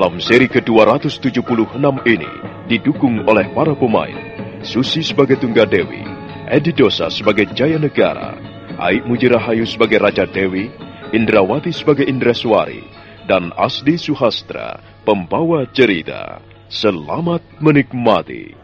Dalam seri ke-276 ini didukung oleh para pemain Susi sebagai Tunggadewi, Edi Dosa sebagai Jaya Negara, Aik Mujirahayu sebagai Raja Dewi, Indrawati sebagai Indraswari, dan Asdi Suhastra, pembawa cerita. Selamat menikmati.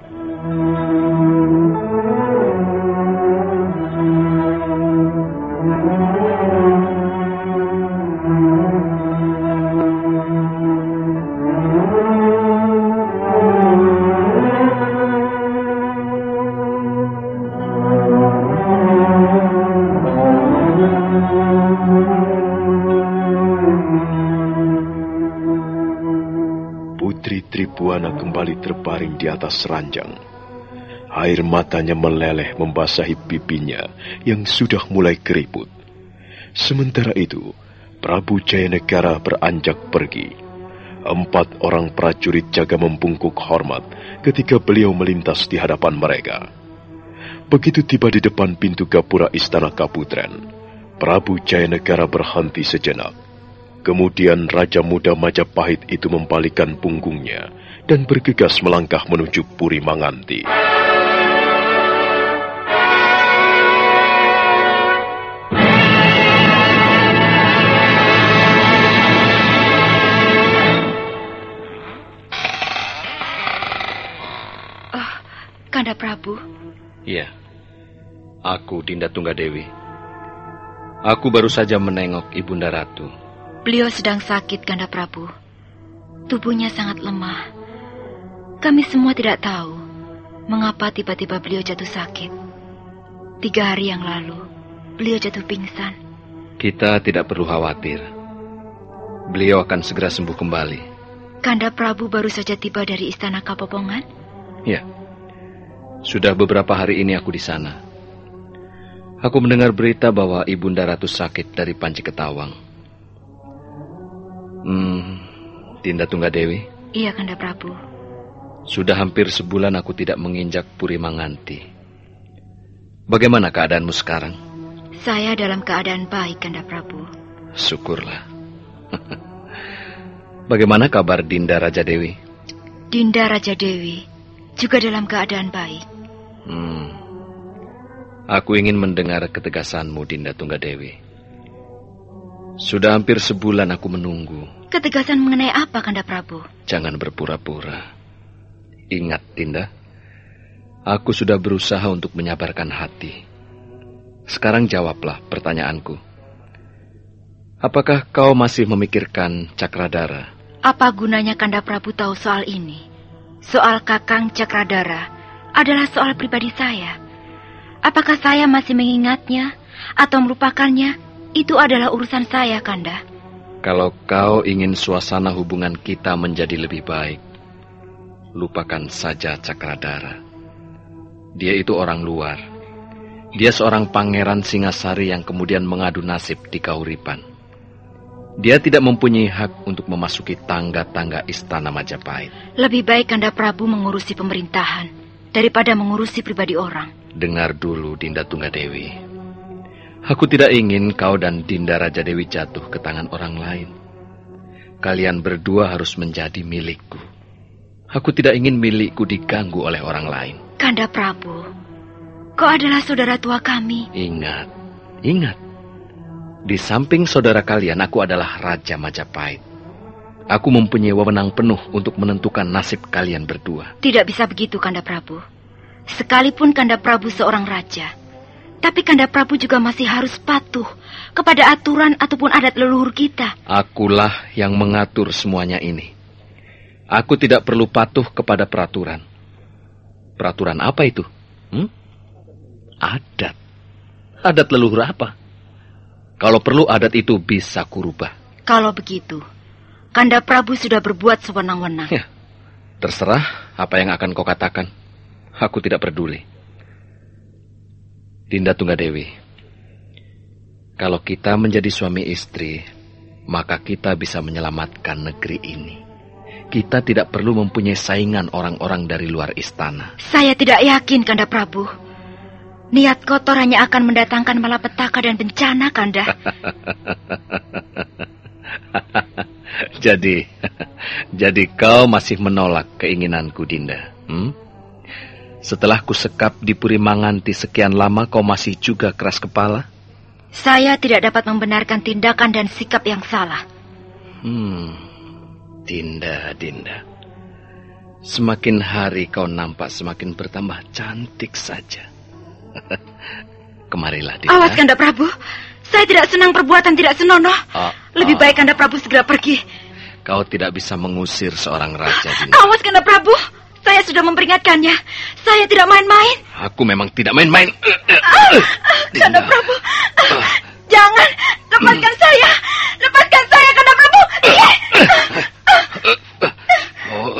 Terbaring di atas ranjang. Air matanya meleleh membasahi pipinya yang sudah mulai keriput. Sementara itu, Prabu Jayanegara beranjak pergi. Empat orang prajurit jaga membungkuk hormat ketika beliau melintas di hadapan mereka. Begitu tiba di depan pintu gapura istana Kaputren, Prabu Jayanegara berhenti sejenak. Kemudian Raja Muda Majapahit itu membalikan punggungnya dan bergegas melangkah menuju Puri Manganti. Kanda Prabu, Iya. Aku Dinda Tunggadewi. Aku baru saja menengok Ibunda Ratu. beliau sedang sakit, Kanda Prabu. Tubuhnya sangat lemah. Kami semua tidak tahu mengapa tiba-tiba beliau jatuh sakit. Tiga hari yang lalu, beliau jatuh pingsan. Kita tidak perlu khawatir. Beliau akan segera sembuh kembali. Kanda Prabu baru saja tiba dari istana Kapopongan? Ya. Sudah beberapa hari ini aku di sana. Aku mendengar berita bahwa Ibunda Ratu sakit dari Panci Ketawang. Hmm, Dinda Tunggadewi? Iya, Kanda Prabu. Sudah hampir sebulan aku tidak menginjak Puri Manganti. Bagaimana keadaanmu sekarang? Saya dalam keadaan baik, Kanda Prabu. Syukurlah. Bagaimana kabar Dinda Raja Dewi? Dinda Raja Dewi juga dalam keadaan baik. Hmm. Aku ingin mendengar ketegasanmu, Dinda Tunggadewi. Sudah hampir sebulan aku menunggu. Ketegasan mengenai apa, Kanda Prabu? Jangan berpura-pura. Ingat, Dinda. Aku sudah berusaha untuk menyabarkan hati. Sekarang jawablah pertanyaanku. Apakah kau masih memikirkan Cakradara? Apa gunanya Kanda Prabu tahu soal ini? Soal Kakang Cakradara adalah soal pribadi saya. Apakah saya masih mengingatnya atau melupakannya? Itu adalah urusan saya, Kanda. Kalau kau ingin suasana hubungan kita menjadi lebih baik, lupakan saja Cakradara. Dia itu orang luar. Dia seorang pangeran Singasari yang kemudian mengadu nasib di Kauripan. Dia tidak mempunyai hak untuk memasuki tangga-tangga istana Majapahit. Lebih baik Kanda Prabu mengurusi pemerintahan daripada mengurusi pribadi orang. Dengar dulu, Dinda Tunggadewi. Aku tidak ingin kau dan Dinda Raja Dewi jatuh ke tangan orang lain. Kalian berdua harus menjadi milikku. Aku tidak ingin milikku diganggu oleh orang lain. Kanda Prabu, kau adalah saudara tua kami. Ingat, ingat. Di samping saudara kalian, aku adalah Raja Majapahit. Aku mempunyai wewenang penuh untuk menentukan nasib kalian berdua. Tidak bisa begitu, Kanda Prabu. Sekalipun Kanda Prabu seorang raja, tapi Kanda Prabu juga masih harus patuh kepada aturan ataupun adat leluhur kita. Akulah yang mengatur semuanya ini. Aku tidak perlu patuh kepada peraturan. Peraturan apa itu? Hmm? Adat. Adat leluhur apa? Kalau perlu adat itu bisa kurubah. Kalau begitu, Kanda Prabu sudah berbuat sewenang-wenang. Ya, terserah apa yang akan kau katakan. Aku tidak peduli. Dinda Tunggadewi, kalau kita menjadi suami istri, maka kita bisa menyelamatkan negeri ini. Kita tidak perlu mempunyai saingan orang-orang dari luar istana. Saya tidak yakin, Kanda Prabu. Niat kotor hanya akan mendatangkan malapetaka dan bencana, Kanda. jadi, jadi kau masih menolak keinginanku, Dinda. Hmm? Setelah kusekap di Puri Manganti sekian lama, kau masih juga keras kepala? Saya tidak dapat membenarkan tindakan dan sikap yang salah. Hmm, Dinda, Dinda. Semakin hari kau nampak semakin bertambah cantik saja. Kemarilah, Dinda. Awas, Kanda Prabu. Saya tidak senang perbuatan tidak senonoh. Oh, Lebih oh. baik Kanda Prabu segera pergi. Kau tidak bisa mengusir seorang raja, Dinda. Awas, Kanda Prabu. Saya sudah memperingatkannya. Saya tidak main-main. Aku memang tidak main-main. Kanda Prabu. Jangan. Lepaskan saya. Lepaskan saya, Kanda Prabu. Oh,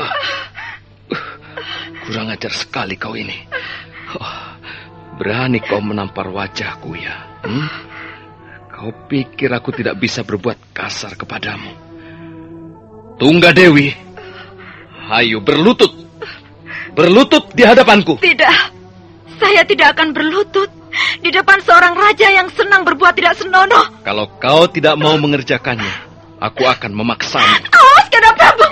kurang ajar sekali kau ini. Oh, berani kau menampar wajahku ya. Hmm? Kau pikir aku tidak bisa berbuat kasar kepadamu? Tungga Dewi, ayo berlutut. Berlutut di hadapanku. Tidak. Saya tidak akan berlutut di depan seorang raja yang senang berbuat tidak senonoh. Kalau kau tidak mau mengerjakannya, aku akan memaksamu. Awas, Kanda Prabu.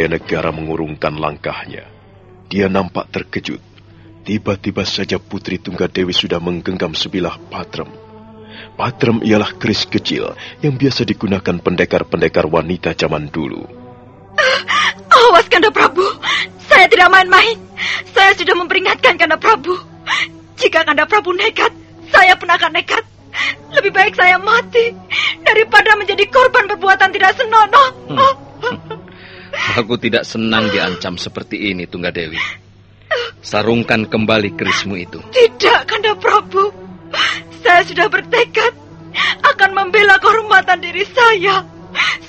Prabu Jayanegara mengurungkan langkahnya. Dia nampak terkejut. Tiba-tiba saja Putri Tunggadewi sudah menggenggam sebilah patrem Patrem ialah keris kecil yang biasa digunakan pendekar-pendekar wanita zaman dulu. Awas Kanda Prabu, saya tidak main-main. Saya sudah memperingatkan Kanda Prabu. Jika Kanda Prabu nekat, saya pun akan nekat. Lebih baik saya mati daripada menjadi korban perbuatan tidak senonoh. Hmm. Aku tidak senang diancam seperti ini, Tunggadewi. Sarungkan kembali kerismu itu. Tidak, Kanda Prabu. Saya sudah bertekad akan membela kehormatan diri saya.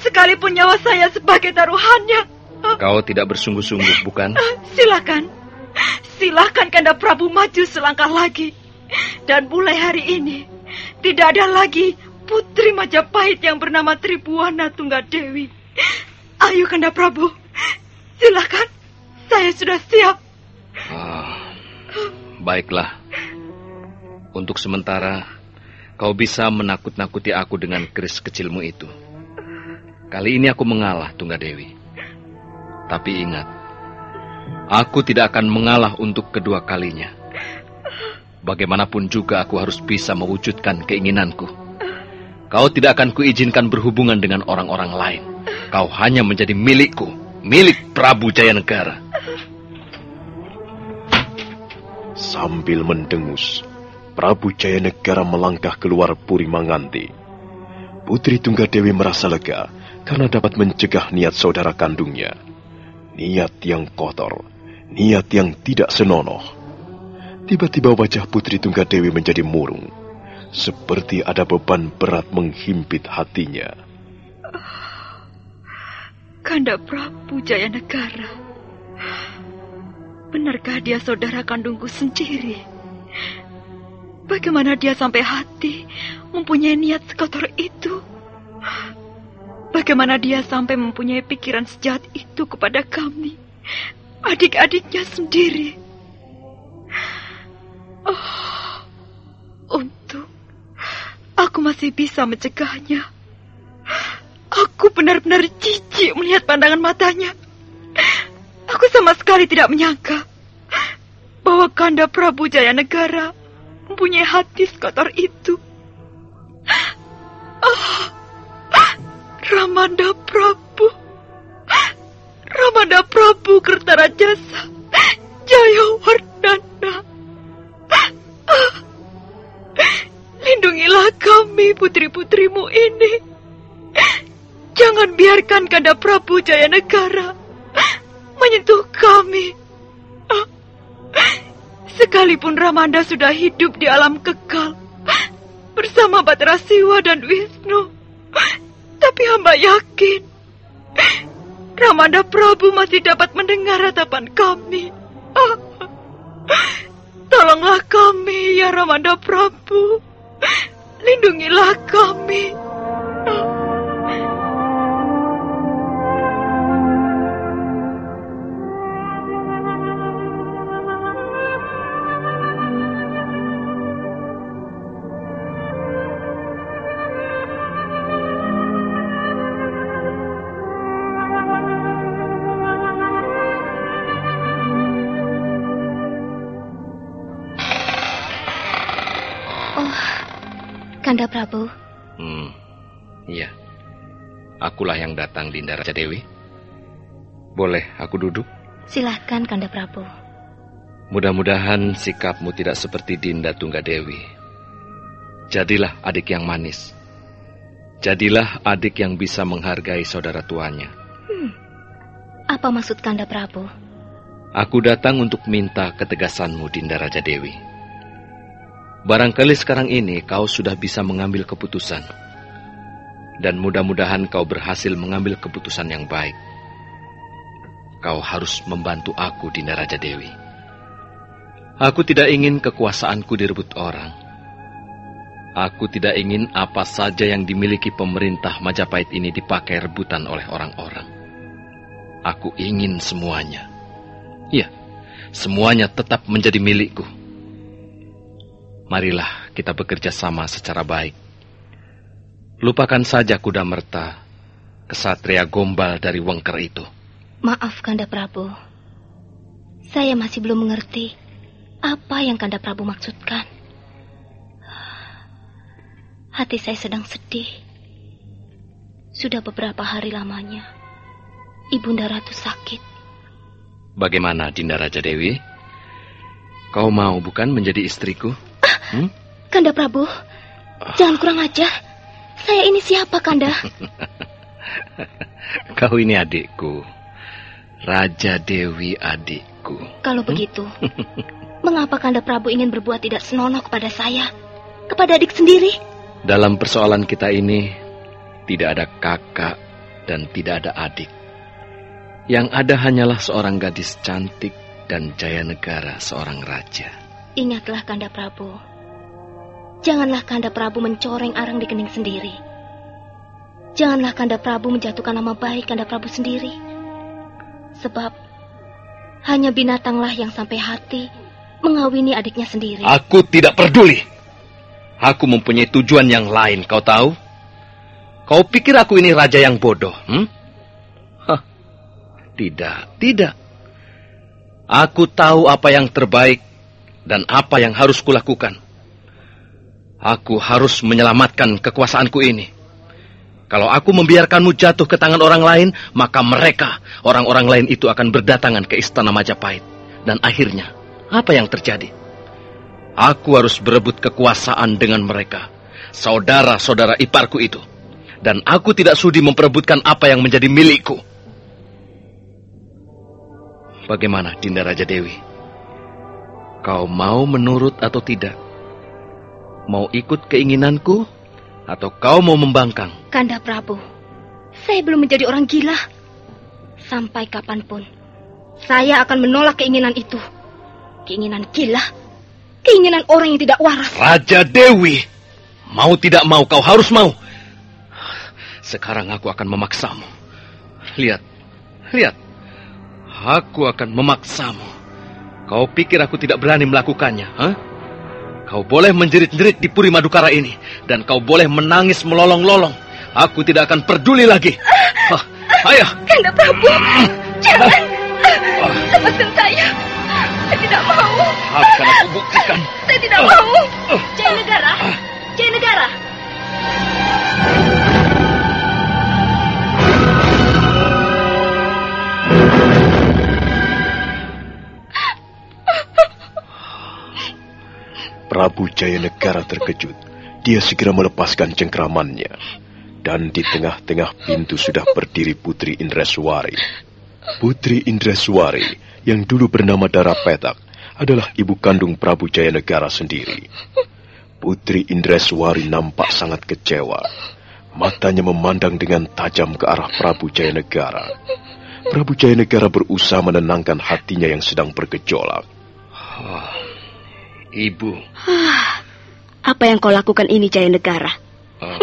Sekalipun nyawa saya sebagai taruhannya. Kau tidak bersungguh-sungguh, bukan? Silakan. Silakan Kanda Prabu maju selangkah lagi. Dan mulai hari ini, tidak ada lagi putri Majapahit yang bernama Tribuana Tunggadewi. Ayo Kanda Prabu, silakan. Saya sudah siap. Ah, baiklah. Untuk sementara, kau bisa menakut-nakuti aku dengan keris kecilmu itu. Kali ini aku mengalah, Tunggadewi. Tapi ingat, aku tidak akan mengalah untuk kedua kalinya. Bagaimanapun juga aku harus bisa mewujudkan keinginanku. Kau tidak akan kuizinkan berhubungan dengan orang-orang lain. Kau hanya menjadi milikku, milik Prabu Jayanegara. Sambil mendengus, Prabu Jayanegara melangkah keluar Puri Manganti. Putri Tunggadewi merasa lega karena dapat mencegah niat saudara kandungnya. Niat yang kotor, niat yang tidak senonoh. Tiba-tiba wajah Putri Tunggadewi menjadi murung, seperti ada beban berat menghimpit hatinya. Kanda Prabu Jayanegara, benarkah dia saudara kandungku sendiri? Bagaimana dia sampai hati mempunyai niat sekotor itu? Bagaimana dia sampai mempunyai pikiran sejahat itu kepada kami, adik-adiknya sendiri? Oh, untung aku masih bisa mencegahnya. Aku benar-benar jijik melihat pandangan matanya. Aku sama sekali tidak menyangka bahwa Kanda Prabu Jaya Negara mempunyai hati sekotor itu. Oh, Ramanda Prabu. Ramanda Prabu Kertarajasa. Jaya Wardana. Lindungilah kami putri-putrimu ini. Jangan biarkan Kanda Prabu Jaya Negara menyentuh kami. Sekalipun Ramanda sudah hidup di alam kekal bersama Batra Siwa dan Wisnu, tapi hamba yakin Ramanda Prabu masih dapat mendengar ratapan kami. Tolonglah kami ya Ramanda Prabu. Lindungilah kami. Kanda Prabu. Hmm, iya. Akulah yang datang, Dinda Raja Dewi. Boleh aku duduk? Silahkan, Kanda Prabu. Mudah-mudahan sikapmu tidak seperti Dinda Tunggadewi. Jadilah adik yang manis. Jadilah adik yang bisa menghargai saudara tuanya. Hmm. Apa maksud Kanda Prabu? Aku datang untuk minta ketegasanmu, Dinda Raja Dewi. Barangkali sekarang ini kau sudah bisa mengambil keputusan. Dan mudah-mudahan kau berhasil mengambil keputusan yang baik. Kau harus membantu aku, Dinda Raja Dewi. Aku tidak ingin kekuasaanku direbut orang. Aku tidak ingin apa saja yang dimiliki pemerintah Majapahit ini dipakai rebutan oleh orang-orang. Aku ingin semuanya. Ya, semuanya tetap menjadi milikku. Marilah kita bekerja sama secara baik. Lupakan saja kuda merta, kesatria gombal dari Wengker itu. Maaf, Kanda Prabu. Saya masih belum mengerti apa yang Kanda Prabu maksudkan. Hati saya sedang sedih. Sudah beberapa hari lamanya, Ibunda Ratu sakit. Bagaimana Dinda Raja Dewi? Kau mau bukan menjadi istriku? Hmm? Kanda Prabu, jangan kurang ajar. Saya ini siapa, Kanda? Kau ini adikku. Raja Dewi adikku. Kalau hmm? begitu, mengapa Kanda Prabu ingin berbuat tidak senonoh kepada saya? Kepada adik sendiri? Dalam persoalan kita ini, tidak ada kakak dan tidak ada adik. Yang ada hanyalah seorang gadis cantik dan jaya negara seorang raja. Ingatlah Kanda Prabu. Janganlah Kanda Prabu mencoreng arang di kening sendiri. Janganlah Kanda Prabu menjatuhkan nama baik Kanda Prabu sendiri. Sebab hanya binatanglah yang sampai hati mengawini adiknya sendiri. Aku tidak peduli. Aku mempunyai tujuan yang lain, kau tahu? Kau pikir aku ini raja yang bodoh, hmm? Tidak, tidak. Aku tahu apa yang terbaik dan apa yang harus kulakukan. Aku harus menyelamatkan kekuasaanku ini. Kalau aku membiarkanmu jatuh ke tangan orang lain, maka mereka, orang-orang lain itu akan berdatangan ke istana Majapahit. Dan akhirnya, apa yang terjadi? Aku harus berebut kekuasaan dengan mereka, saudara-saudara iparku itu. Dan aku tidak sudi memperebutkan apa yang menjadi milikku. Bagaimana Dinda Raja Dewi? Kau mau menurut atau tidak? Mau ikut keinginanku atau kau mau membangkang? Kanda Prabu, saya belum menjadi orang gila. Sampai kapan pun, saya akan menolak keinginan itu. Keinginan gila, keinginan orang yang tidak waras. Raja Dewi, mau tidak mau kau harus mau. Sekarang aku akan memaksamu. Lihat, lihat. Aku akan memaksamu. Kau pikir aku tidak berani melakukannya, huh? Kau boleh menjerit-jerit di Puri Madukara ini, dan kau boleh menangis melolong-lolong. Aku tidak akan peduli lagi. Ah, ayah. Kanda Prabu, jangan. Lepaskan saya. Saya tidak mau. Akan aku buktikan. Saya tidak mau. Jaya Negara, Jaya Negara. Prabu Jayanegara terkejut. Dia segera melepaskan cengkramannya. Dan di tengah-tengah pintu sudah berdiri Putri Indreswari. Putri Indreswari yang dulu bernama Dara Petak adalah ibu kandung Prabu Jayanegara sendiri. Putri Indreswari nampak sangat kecewa. Matanya memandang dengan tajam ke arah Prabu Jayanegara. Prabu Jayanegara berusaha menenangkan hatinya yang sedang bergejolak. Oh, Ibu. Apa yang kau lakukan ini, Jaya Negara? Uh.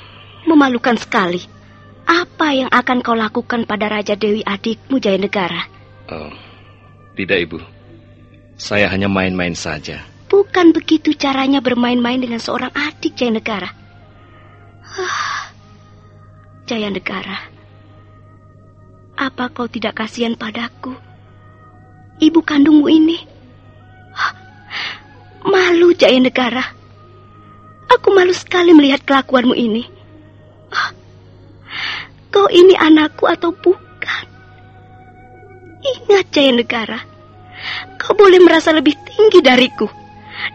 Memalukan sekali. Apa yang akan kau lakukan pada Raja Dewi adikmu, Jaya Negara? Uh, tidak, Ibu. Saya hanya main-main saja. Bukan begitu caranya bermain-main dengan seorang adik, Jaya Negara. Jaya Negara, apa kau tidak kasihan padaku? Ibu kandungmu ini Malu, Jaya Negara. Aku malu sekali melihat kelakuanmu ini. Oh, kau ini anakku atau bukan? Ingat, Jaya Negara. Kau boleh merasa lebih tinggi dariku.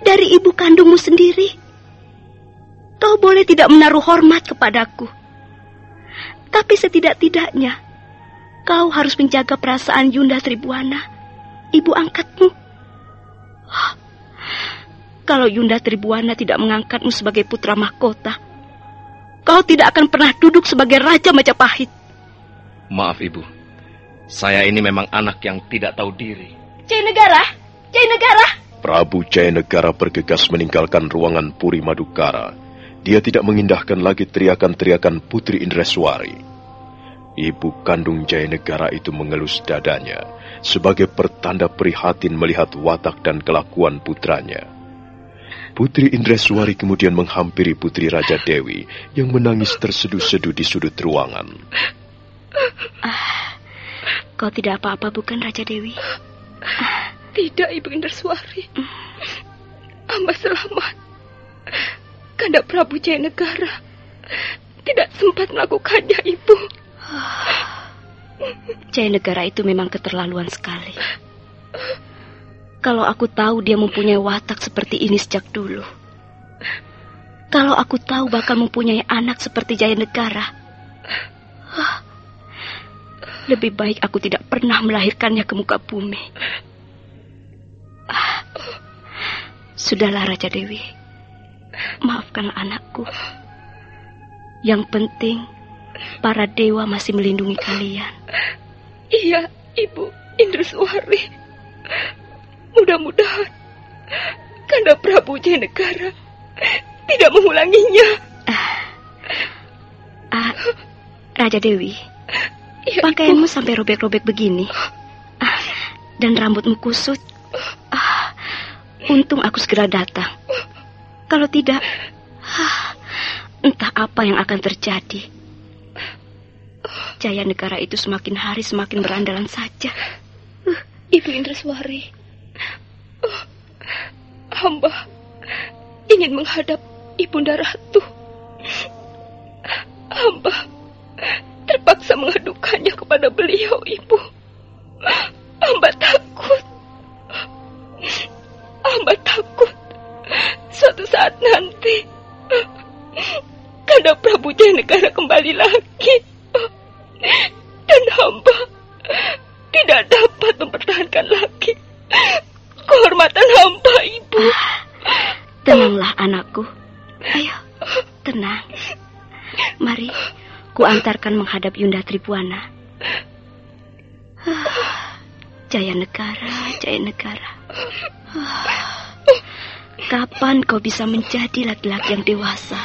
Dari ibu kandungmu sendiri. Kau boleh tidak menaruh hormat kepadaku. Tapi setidak-tidaknya, kau harus menjaga perasaan Yunda Tribuana, ibu angkatmu. Oh, kalau Yunda Tribuana tidak mengangkatmu sebagai putra mahkota, kau tidak akan pernah duduk sebagai Raja Majapahit. Maaf, Ibu. Saya ini memang anak yang tidak tahu diri. Jaya Negara! Jaya Negara! Prabu Jaya Negara bergegas meninggalkan ruangan Puri Madukara. Dia tidak mengindahkan lagi teriakan-teriakan Putri Indreswari. Ibu kandung Jaya Negara itu mengelus dadanya sebagai pertanda prihatin melihat watak dan kelakuan putranya. Putri Indreswari kemudian menghampiri Putri Raja Dewi yang menangis terseduh-seduh di sudut ruangan. Ah, kau tidak apa-apa bukan Raja Dewi? Tidak, Ibu Indreswari. Hamba selamat. Kanda Prabu Jaya Negara tidak sempat melakukannya, Ibu. Jaya Negara itu memang keterlaluan sekali. Kalau aku tahu dia mempunyai watak seperti ini sejak dulu. Kalau aku tahu bakal mempunyai anak seperti Jaya Negara. Lebih baik aku tidak pernah melahirkannya ke muka bumi. Sudahlah Raja Dewi. Maafkanlah anakku. Yang penting, para dewa masih melindungi kalian. Iya, Ibu Indruswari. Mudah-mudahan Kanda Prabu Negara tidak mengulanginya. Ah, ah, Raja Dewi, ya, pakaianmu sampai robek-robek begini. Ah, dan rambutmu kusut. Ah, untung aku segera datang. Kalau tidak, ah, entah apa yang akan terjadi. Jaya negara itu semakin hari semakin berandalan saja. Uh, Ibu Indreswari, uh, hamba ingin menghadap Ibunda Ratu. Hamba terpaksa mengadukannya kepada beliau, Ibu. Hamba takut. Ku antarkan menghadap Yunda Tribuana. Jaya negara, jaya negara. Kapan kau bisa menjadi laki-laki yang dewasa?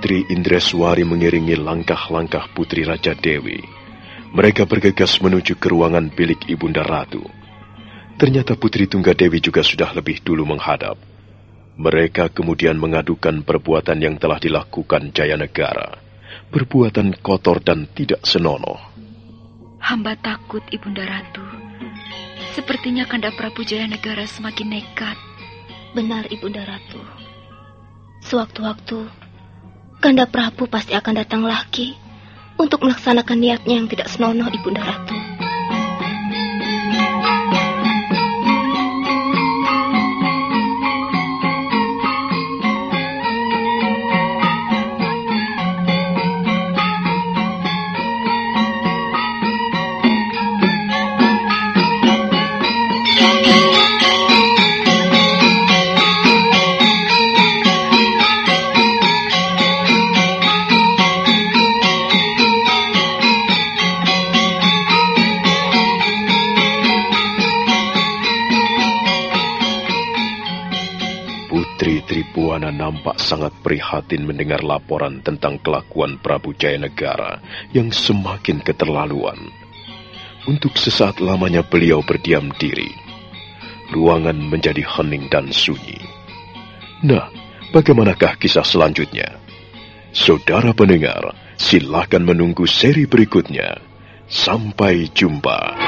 Putri Indreswari mengiringi langkah-langkah Putri Raja Dewi. Mereka bergegas menuju ke ruangan bilik Ibunda Ratu. Ternyata Putri Tunggadewi juga sudah lebih dulu menghadap. Mereka kemudian mengadukan perbuatan yang telah dilakukan Jaya Negara. Perbuatan kotor dan tidak senonoh. Hamba takut, Ibunda Ratu. Sepertinya Kanda Prabu Jaya Negara semakin nekat. Benar, Ibunda Ratu. Sewaktu-waktu Kanda Prabu pasti akan datang lagi untuk melaksanakan niatnya yang tidak senonoh Ibunda Ratu. Nampak sangat prihatin mendengar laporan tentang kelakuan Prabu Jayanegara yang semakin keterlaluan. Untuk sesaat lamanya beliau berdiam diri. Ruangan menjadi hening dan sunyi. Nah, bagaimanakah kisah selanjutnya? Saudara pendengar, silahkan menunggu seri berikutnya. Sampai jumpa.